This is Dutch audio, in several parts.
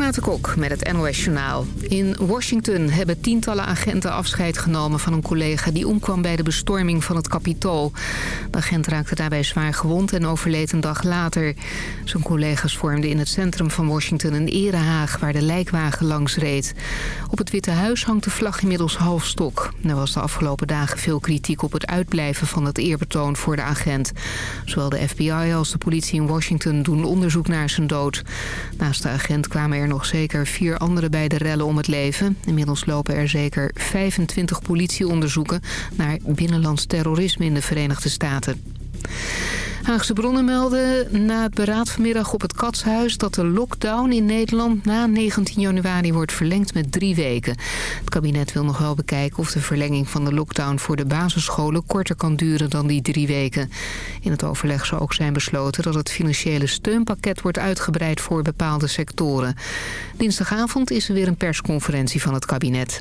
Renate Kok met het NOS Journaal. In Washington hebben tientallen agenten afscheid genomen van een collega... die omkwam bij de bestorming van het Capitool. De agent raakte daarbij zwaar gewond en overleed een dag later. Zijn collega's vormden in het centrum van Washington een erehaag... waar de lijkwagen langs reed. Op het Witte Huis hangt de vlag inmiddels halfstok. Er was de afgelopen dagen veel kritiek op het uitblijven van het eerbetoon voor de agent. Zowel de FBI als de politie in Washington doen onderzoek naar zijn dood. Naast de agent kwamen er nog zeker vier anderen bij de rellen om het leven. Inmiddels lopen er zeker 25 politieonderzoeken naar binnenlands terrorisme in de Verenigde Staten. Haagse bronnen melden na het beraad vanmiddag op het Katshuis... dat de lockdown in Nederland na 19 januari wordt verlengd met drie weken. Het kabinet wil nog wel bekijken of de verlenging van de lockdown... voor de basisscholen korter kan duren dan die drie weken. In het overleg zou ook zijn besloten dat het financiële steunpakket... wordt uitgebreid voor bepaalde sectoren. Dinsdagavond is er weer een persconferentie van het kabinet.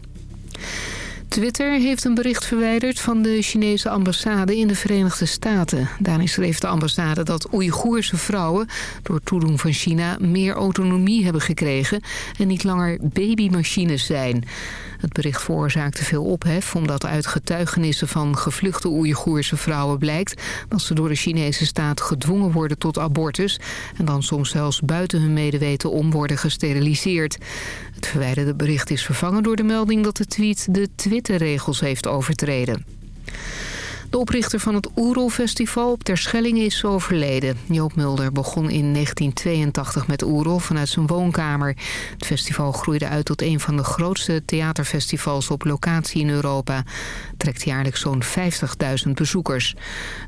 Twitter heeft een bericht verwijderd van de Chinese ambassade in de Verenigde Staten. Daarin schreef de ambassade dat Oeigoerse vrouwen door toedoen van China meer autonomie hebben gekregen en niet langer babymachines zijn. Het bericht veroorzaakte veel ophef omdat uit getuigenissen van gevluchte Oeigoerse vrouwen blijkt dat ze door de Chinese staat gedwongen worden tot abortus en dan soms zelfs buiten hun medeweten om worden gesteriliseerd. Het verwijderde bericht is vervangen door de melding dat de tweet de Twitter-regels heeft overtreden. De oprichter van het Oerol-festival op Terschelling is overleden. Joop Mulder begon in 1982 met Oerol vanuit zijn woonkamer. Het festival groeide uit tot een van de grootste theaterfestivals op locatie in Europa. trekt jaarlijks zo'n 50.000 bezoekers.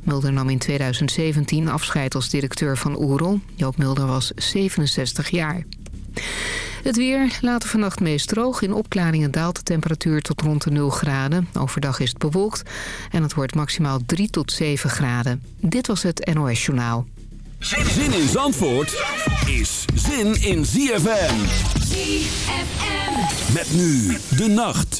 Mulder nam in 2017 afscheid als directeur van Oerol. Joop Mulder was 67 jaar. Het weer later vannacht meest droog. In opklaringen daalt de temperatuur tot rond de 0 graden. Overdag is het bewolkt en het wordt maximaal 3 tot 7 graden. Dit was het NOS Journaal. Zin in Zandvoort is zin in ZFM. ZFM. Met nu de nacht.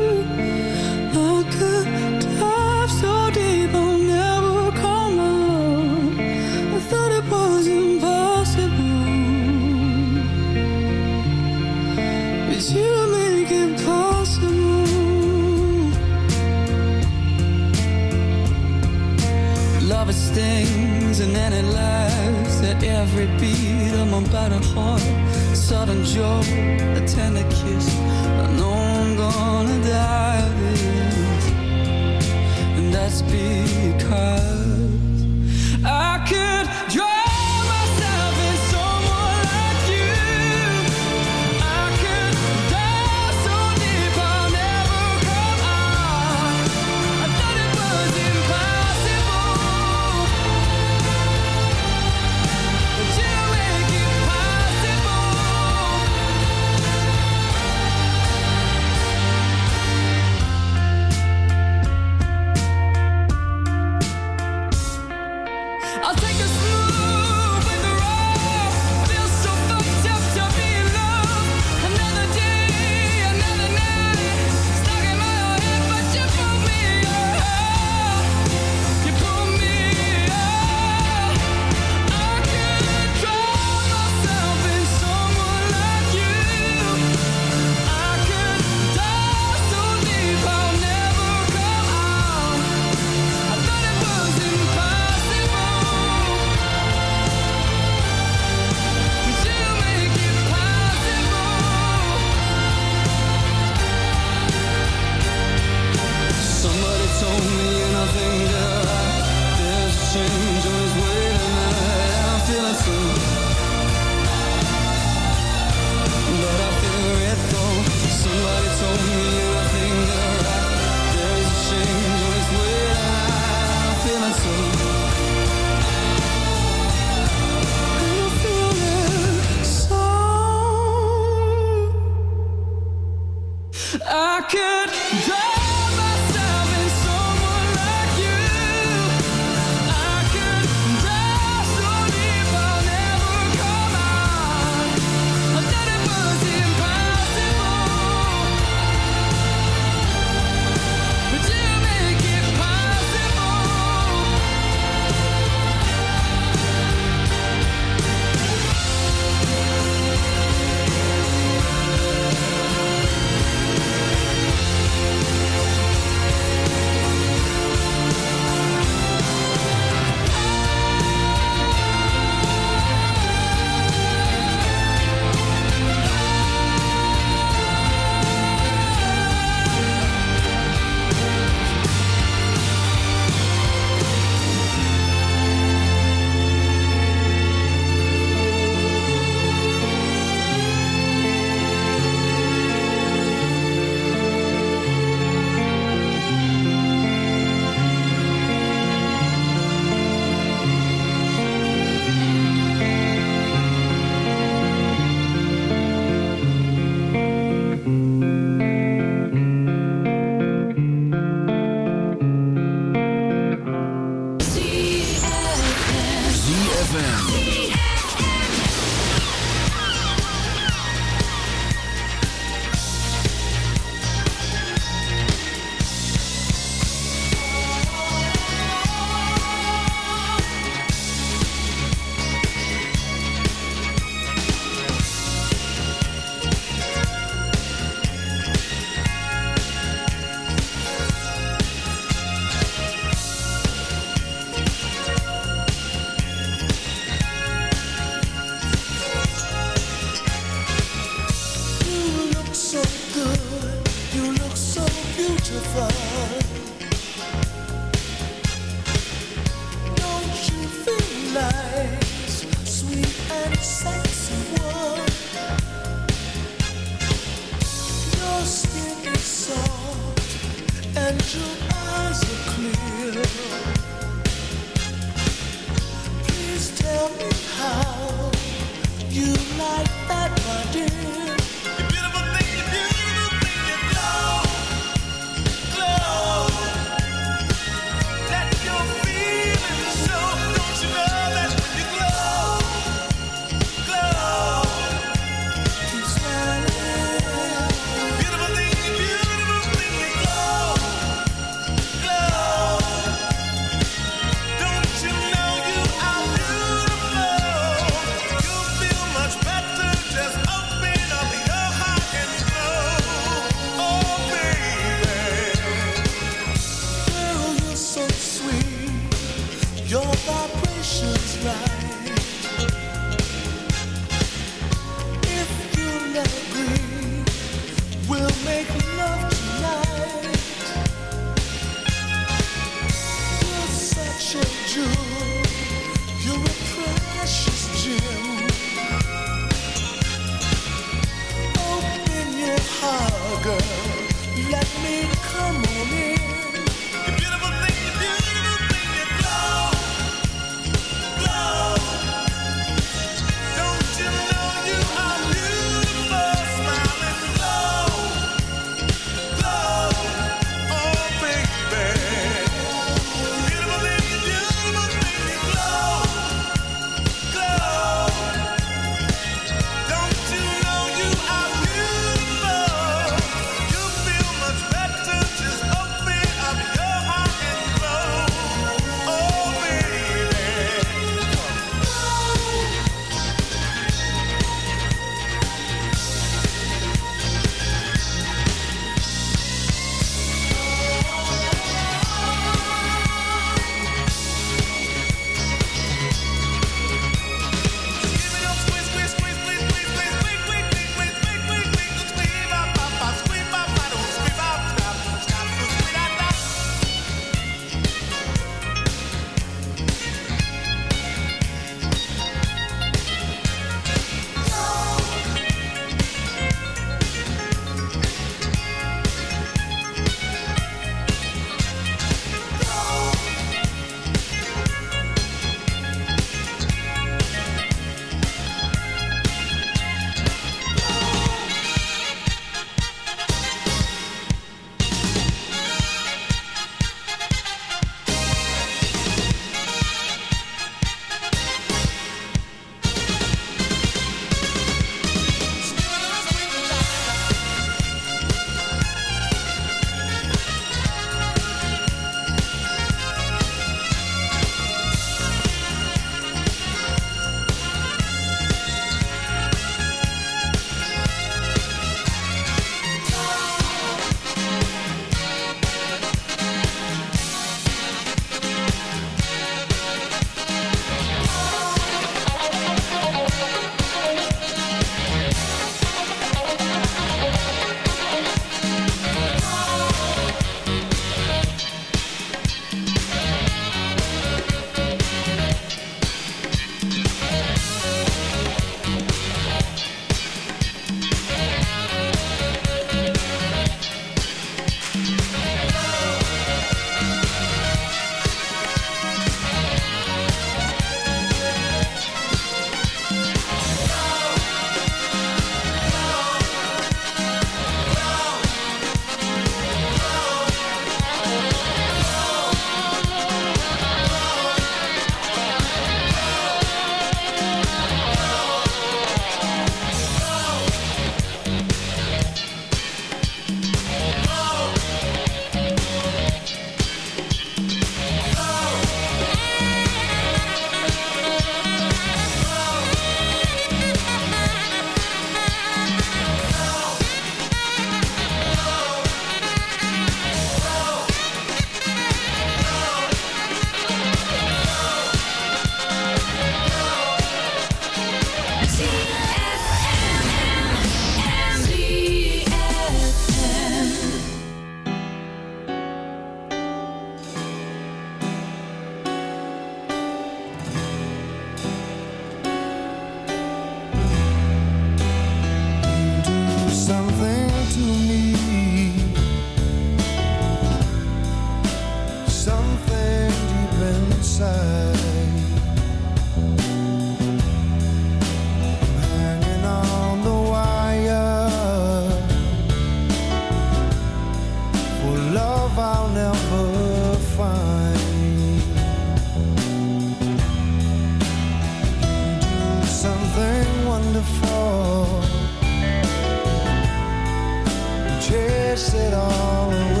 chase it all away.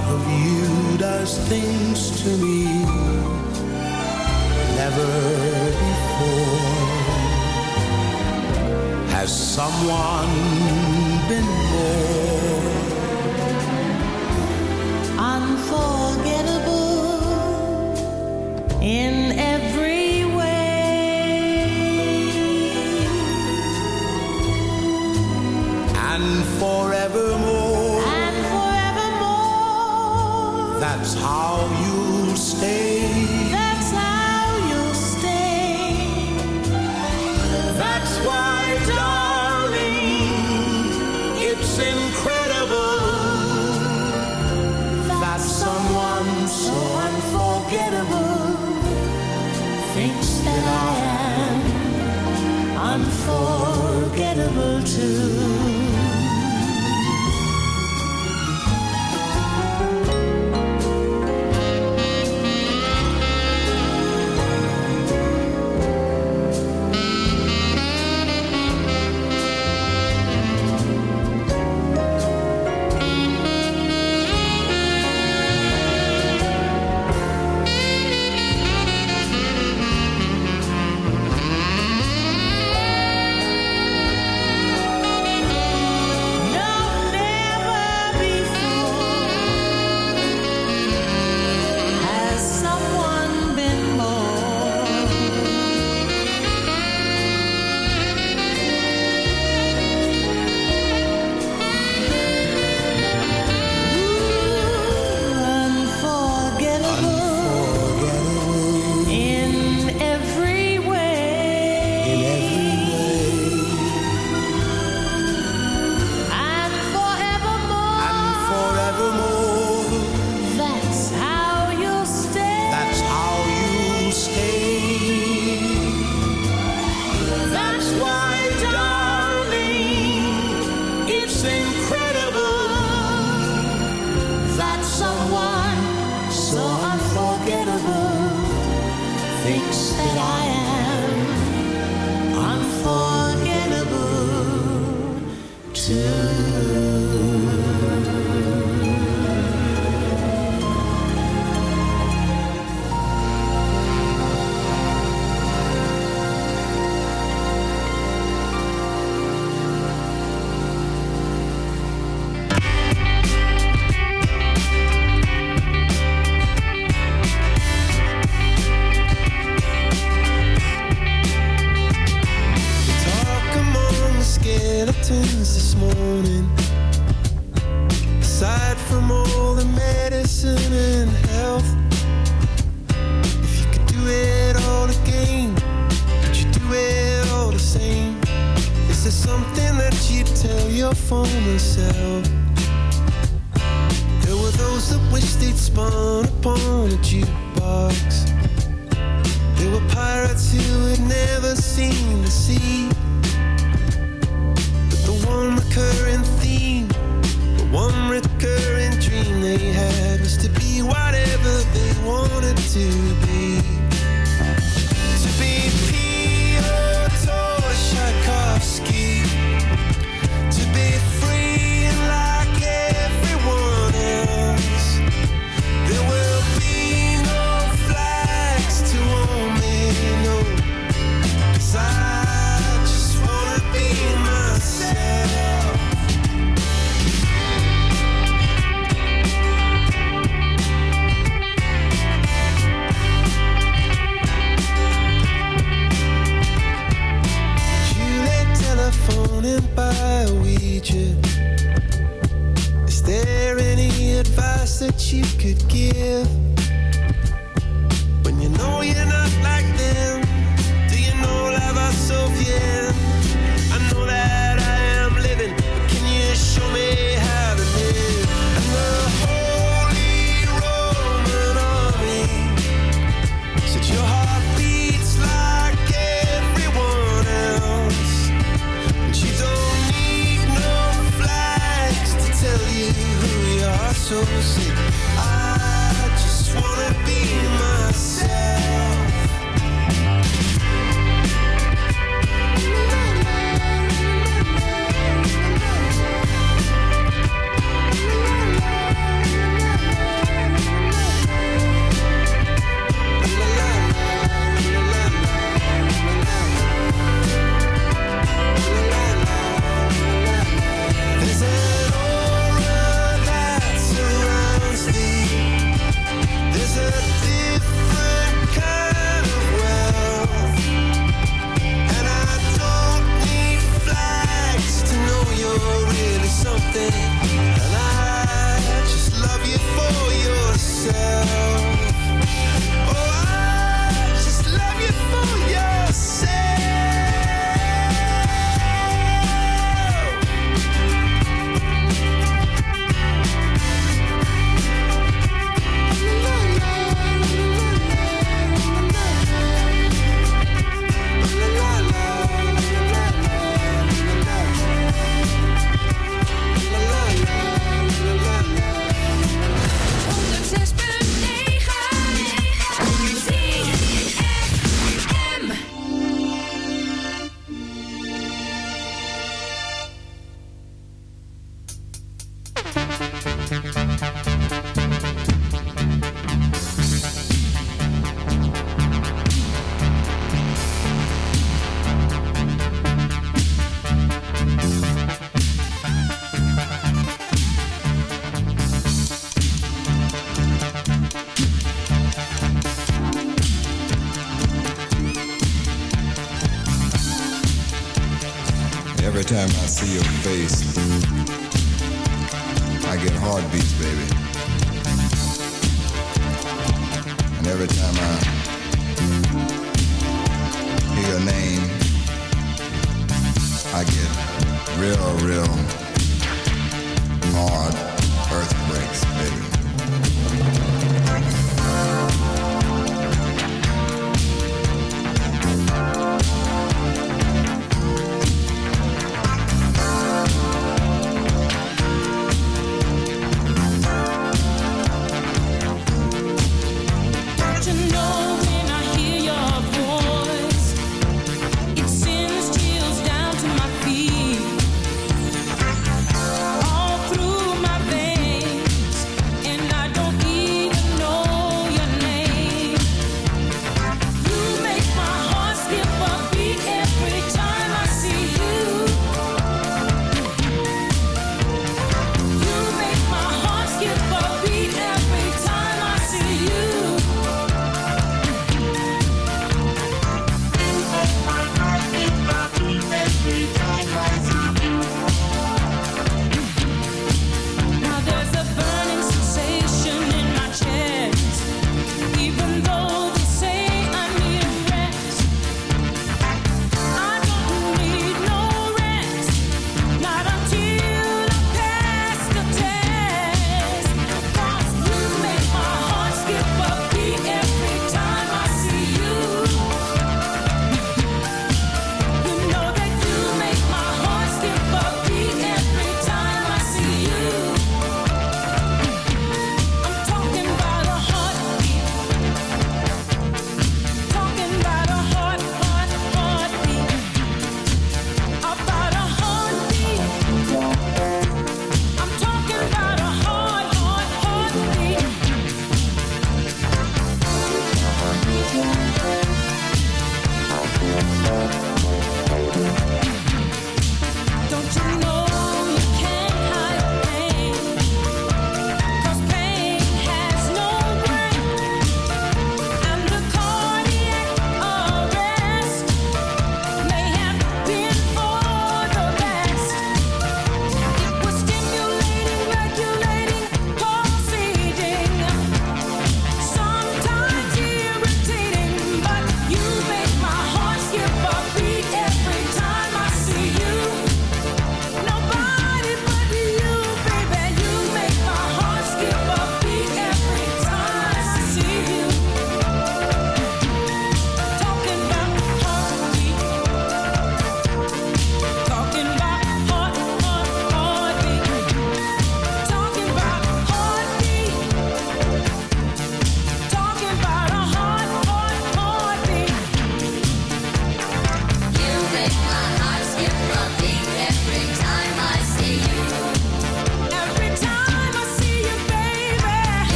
part of you does things to me never before. Has someone been more unforgettable in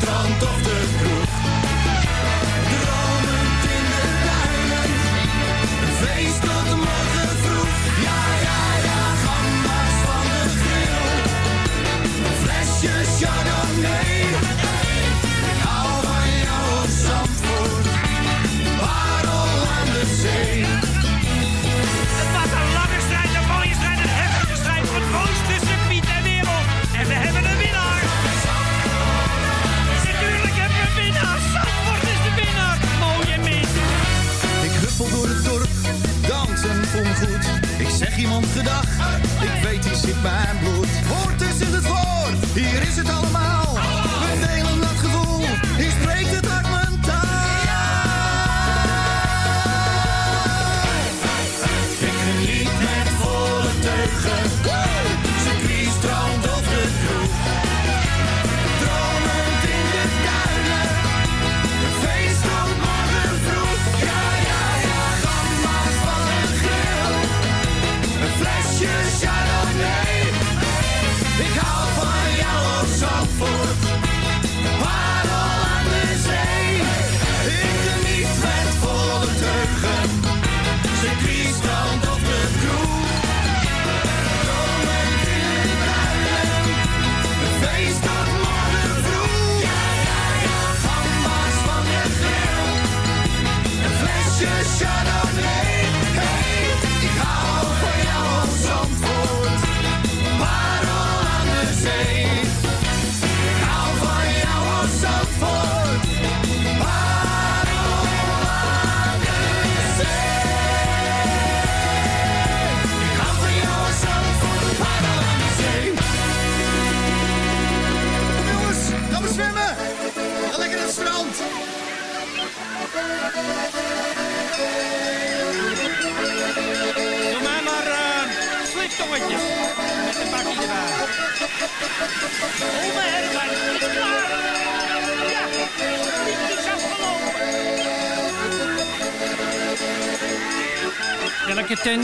strand of de kroeg.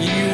You